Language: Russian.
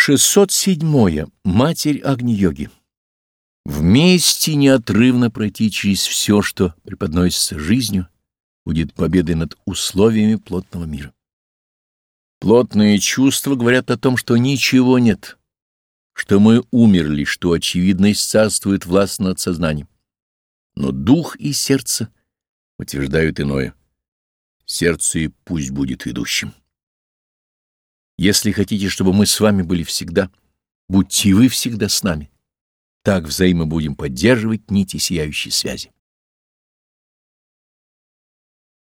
607. Матерь Агни-йоги. Вместе неотрывно пройти через все, что преподносится жизнью, будет победой над условиями плотного мира. Плотные чувства говорят о том, что ничего нет, что мы умерли, что, очевидно, исцарствует власть над сознанием. Но дух и сердце утверждают иное. Сердце и пусть будет ведущим. Если хотите, чтобы мы с вами были всегда, будьте вы всегда с нами. Так взаимо будем поддерживать нити сияющей связи.